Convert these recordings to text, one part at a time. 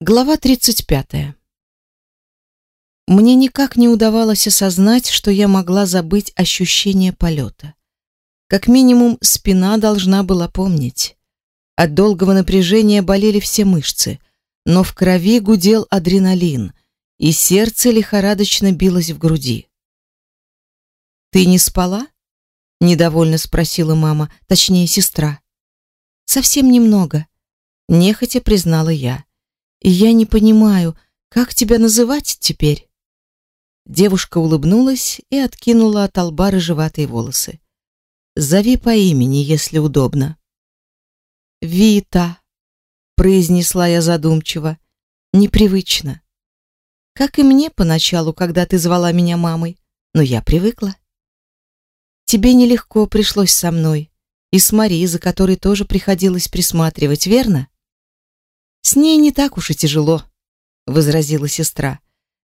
Глава 35. Мне никак не удавалось осознать, что я могла забыть ощущение полета. Как минимум, спина должна была помнить. От долгого напряжения болели все мышцы, но в крови гудел адреналин, и сердце лихорадочно билось в груди. «Ты не спала?» — недовольно спросила мама, точнее, сестра. «Совсем немного», — нехотя признала я. И я не понимаю, как тебя называть теперь? Девушка улыбнулась и откинула от лба рыжеватые волосы. Зови по имени, если удобно. Вита, произнесла я задумчиво, непривычно. Как и мне поначалу, когда ты звала меня мамой, но я привыкла. Тебе нелегко пришлось со мной, и с Марией, за которой тоже приходилось присматривать, верно? С ней не так уж и тяжело, возразила сестра.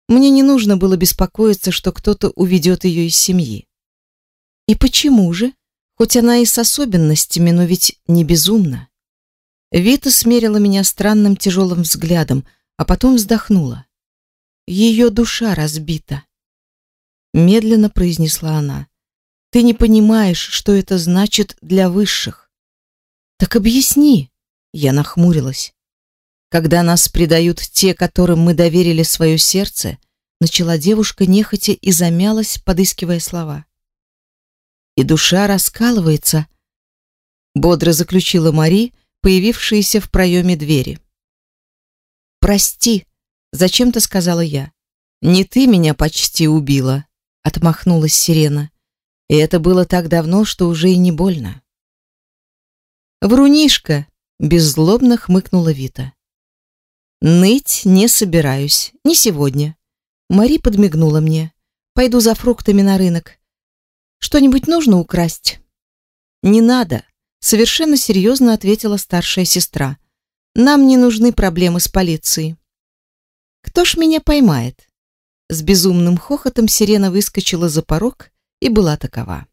Мне не нужно было беспокоиться, что кто-то уведет ее из семьи. И почему же? Хоть она и с особенностями, но ведь не безумна. Вита смерила меня странным тяжелым взглядом, а потом вздохнула. Ее душа разбита. Медленно произнесла она. Ты не понимаешь, что это значит для высших. Так объясни. Я нахмурилась. Когда нас предают те, которым мы доверили свое сердце, начала девушка нехотя и замялась, подыскивая слова. И душа раскалывается, бодро заключила Мари, появившаяся в проеме двери. Прости, зачем-то сказала я. Не ты меня почти убила, отмахнулась Сирена. И это было так давно, что уже и не больно. Врунишка, беззлобно хмыкнула Вита. Ныть не собираюсь, не сегодня. Мари подмигнула мне. Пойду за фруктами на рынок. Что-нибудь нужно украсть? Не надо, совершенно серьезно ответила старшая сестра. Нам не нужны проблемы с полицией. Кто ж меня поймает? С безумным хохотом сирена выскочила за порог и была такова.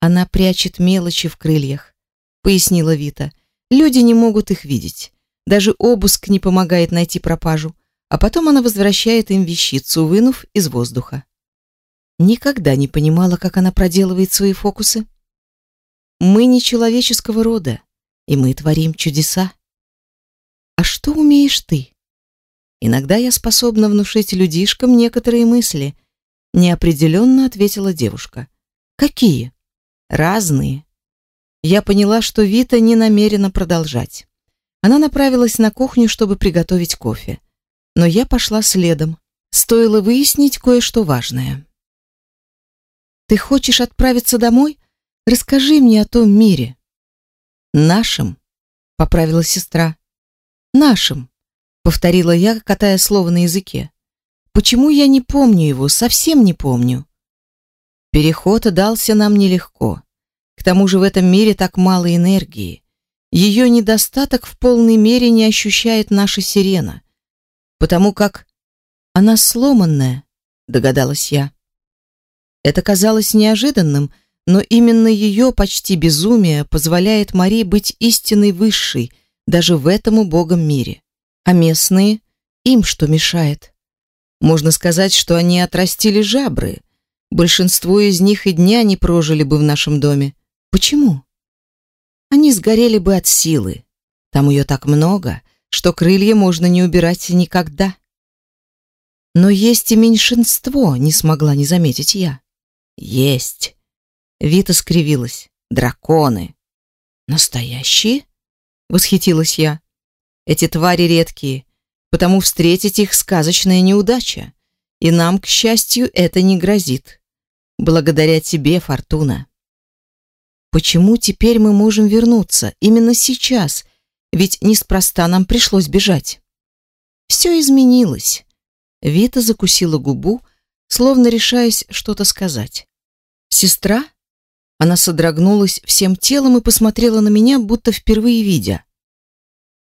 Она прячет мелочи в крыльях, пояснила Вита. Люди не могут их видеть. Даже обыск не помогает найти пропажу, а потом она возвращает им вещицу, вынув из воздуха. Никогда не понимала, как она проделывает свои фокусы. Мы не человеческого рода, и мы творим чудеса. А что умеешь ты? Иногда я способна внушить людишкам некоторые мысли, неопределенно ответила девушка. Какие? Разные. Я поняла, что Вита не намерена продолжать. Она направилась на кухню, чтобы приготовить кофе. Но я пошла следом. Стоило выяснить кое-что важное. Ты хочешь отправиться домой? Расскажи мне о том мире. Нашим, поправила сестра. Нашим, повторила я, катая слово на языке. Почему я не помню его, совсем не помню? Переход дался нам нелегко. К тому же в этом мире так мало энергии. Ее недостаток в полной мере не ощущает наша сирена, потому как она сломанная, догадалась я. Это казалось неожиданным, но именно ее почти безумие позволяет Марии быть истинной высшей даже в этом убогом мире. А местные им что мешает? Можно сказать, что они отрастили жабры. Большинство из них и дня не прожили бы в нашем доме. Почему? Они сгорели бы от силы. Там ее так много, что крылья можно не убирать никогда. Но есть и меньшинство, не смогла не заметить я. Есть. Вита скривилась. Драконы. Настоящие? Восхитилась я. Эти твари редкие, потому встретить их сказочная неудача. И нам, к счастью, это не грозит. Благодаря тебе, Фортуна. Почему теперь мы можем вернуться именно сейчас? Ведь неспроста нам пришлось бежать. Все изменилось. Вита закусила губу, словно решаясь что-то сказать. Сестра? Она содрогнулась всем телом и посмотрела на меня, будто впервые видя.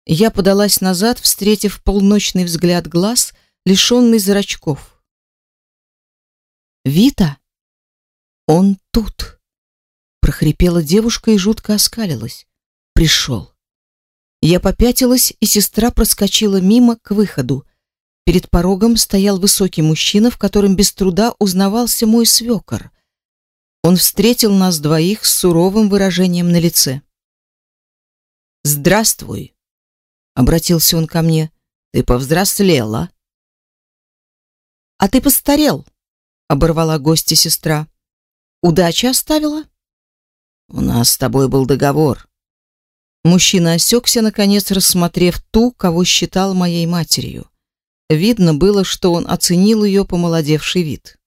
Я подалась назад, встретив полночный взгляд глаз, лишенный зрачков. Вита, он тут прохрипела девушка и жутко оскалилась. Пришел. Я попятилась, и сестра проскочила мимо к выходу. Перед порогом стоял высокий мужчина, в котором без труда узнавался мой свекор. Он встретил нас двоих с суровым выражением на лице. «Здравствуй», — обратился он ко мне, — «ты повзрослела». «А ты постарел», — оборвала гостья сестра. «Удача оставила?» «У нас с тобой был договор». Мужчина осекся, наконец, рассмотрев ту, кого считал моей матерью. Видно было, что он оценил ее помолодевший вид.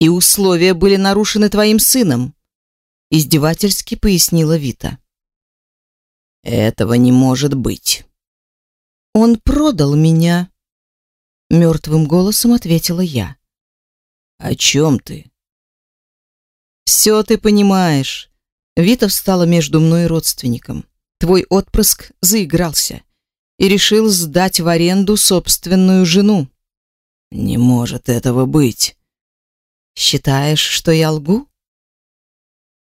«И условия были нарушены твоим сыном», — издевательски пояснила Вита. Этого не может быть. Он продал меня, мертвым голосом ответила я. О чем ты? Все ты понимаешь. Вита встала между мной и родственником. Твой отпрыск заигрался и решил сдать в аренду собственную жену. Не может этого быть. Считаешь, что я лгу?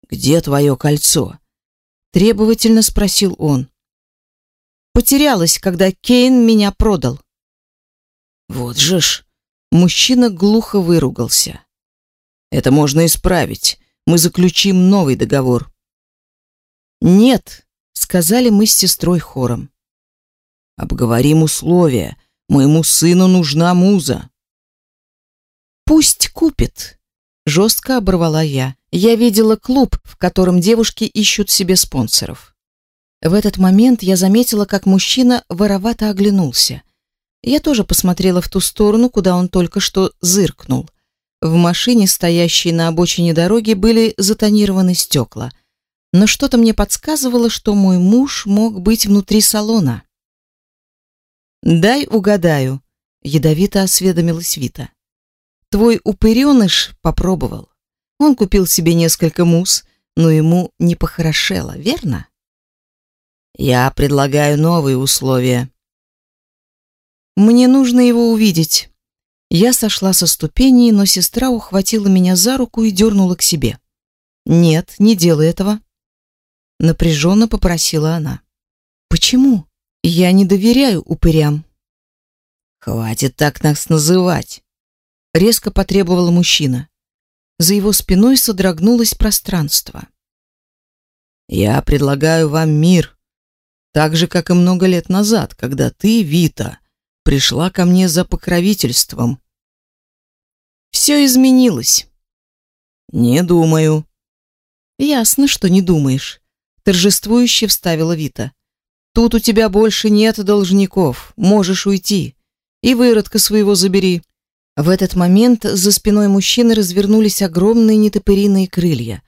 Где твое кольцо? требовательно спросил он. Потерялась, когда Кейн меня продал. Вот же ж, мужчина глухо выругался. Это можно исправить. Мы заключим новый договор. Нет, сказали мы с сестрой хором. Обговорим условия. Моему сыну нужна муза. Пусть купит, жестко оборвала я. Я видела клуб, в котором девушки ищут себе спонсоров. В этот момент я заметила, как мужчина воровато оглянулся. Я тоже посмотрела в ту сторону, куда он только что зыркнул. В машине, стоящей на обочине дороги, были затонированы стекла. Но что-то мне подсказывало, что мой муж мог быть внутри салона. «Дай угадаю», — ядовито осведомилась Вита. «Твой упыреныш попробовал. Он купил себе несколько мус, но ему не похорошело, верно? Я предлагаю новые условия. Мне нужно его увидеть. Я сошла со ступеней, но сестра ухватила меня за руку и дернула к себе. Нет, не делай этого, напряженно попросила она. Почему? Я не доверяю упырям. Хватит так нас называть, резко потребовал мужчина. За его спиной содрогнулось пространство. Я предлагаю вам мир, так же как и много лет назад, когда ты, Вита, пришла ко мне за покровительством. Все изменилось. Не думаю. Ясно, что не думаешь, торжествующе вставила Вита. Тут у тебя больше нет должников, можешь уйти. И выродка своего забери. В этот момент за спиной мужчины развернулись огромные нетопыриные крылья.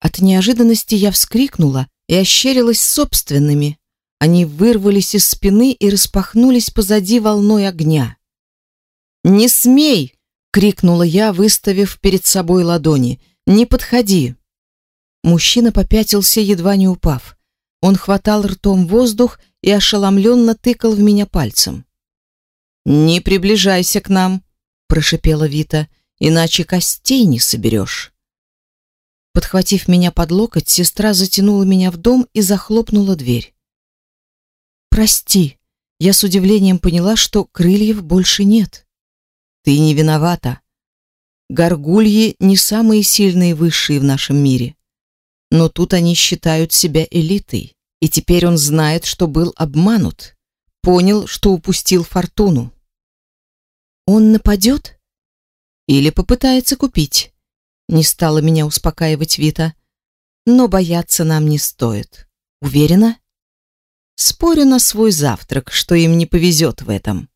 От неожиданности я вскрикнула и ощерилась собственными. Они вырвались из спины и распахнулись позади волной огня. «Не смей!» — крикнула я, выставив перед собой ладони. «Не подходи!» Мужчина попятился, едва не упав. Он хватал ртом воздух и ошеломленно тыкал в меня пальцем. «Не приближайся к нам!» прошипела Вита, иначе костей не соберешь. Подхватив меня под локоть, сестра затянула меня в дом и захлопнула дверь. Прости, я с удивлением поняла, что крыльев больше нет. Ты не виновата. Горгульи не самые сильные высшие в нашем мире. Но тут они считают себя элитой, и теперь он знает, что был обманут, понял, что упустил фортуну. Он нападет? Или попытается купить? Не стала меня успокаивать Вита. Но бояться нам не стоит. Уверена? Спорю на свой завтрак, что им не повезет в этом.